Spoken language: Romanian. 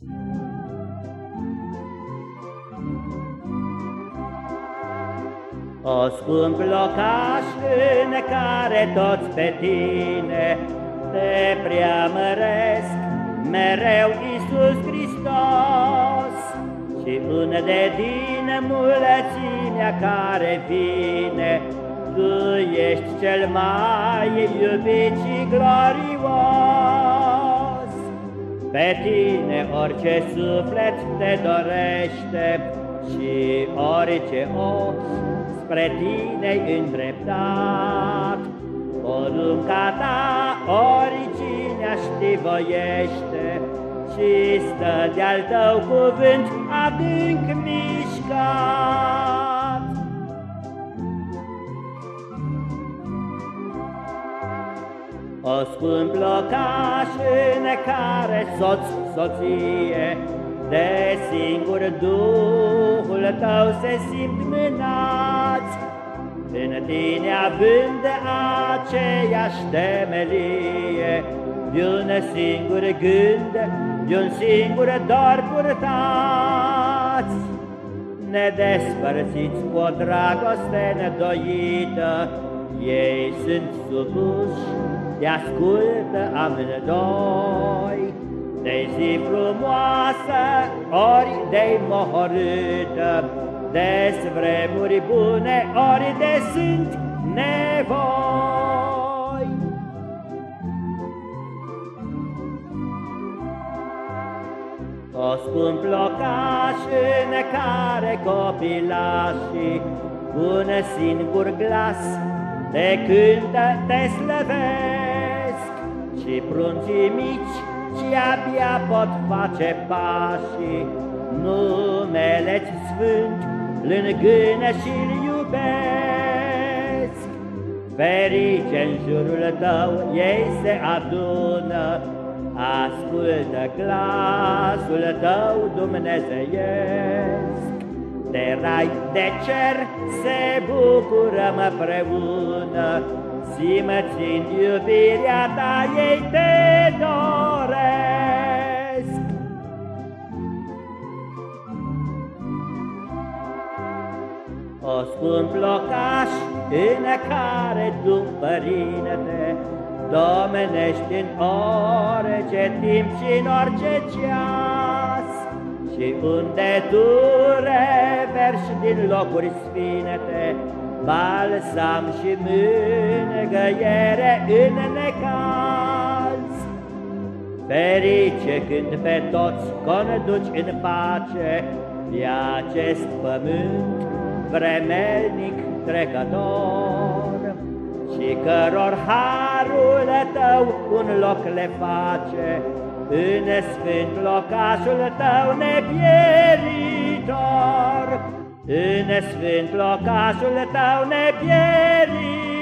O scump locaș în care toți pe tine te preamăresc, mereu Iisus Hristos, și unde din mulățimea care vine, Tu ești cel mai iubit și glorios. Pe tine orice suflet te dorește și orice os spre tine îndreptat. Porunca ta oricine ști voiește și stă de-al tău cuvânt adânc mișcat. O scump locaș în care soț, soție, de singur Duhul tău se simt mânați, În tine având aceeași temelie, De un singur gând, de un singur dor purtați. Nedespărțiți cu o dragoste nedoită, Ei sunt supuși, te ascultă amândoi, de zi frumoasă, ori de mohorâtă, de vremuri bune, ori de sunt nevoi. O scump locaș în care copilașii cu un singur glas te cântă, te slăvesc și pruncii mici și abia pot face pașii, numele-ți sfânt lângână și-l iubesc. Ferice în jurul tău ei se adună, ascultă glasul tău dumnezeiesc. De rai de cer se bucură împreună, Simțind iubirea ta ei te doresc. O scump locaș în care tu, Părinte, Domnești în orice timp și în orice ceas, Și unde tu reverși din locuri sfinete, balsam și mângăiere în necaz. Ferice când pe toți conduci în pace pe acest pământ vremelnic trecător și căror harul tău un loc le face în sfânt locașul tău nepieritor. În sfânt locașul tău nepieritor.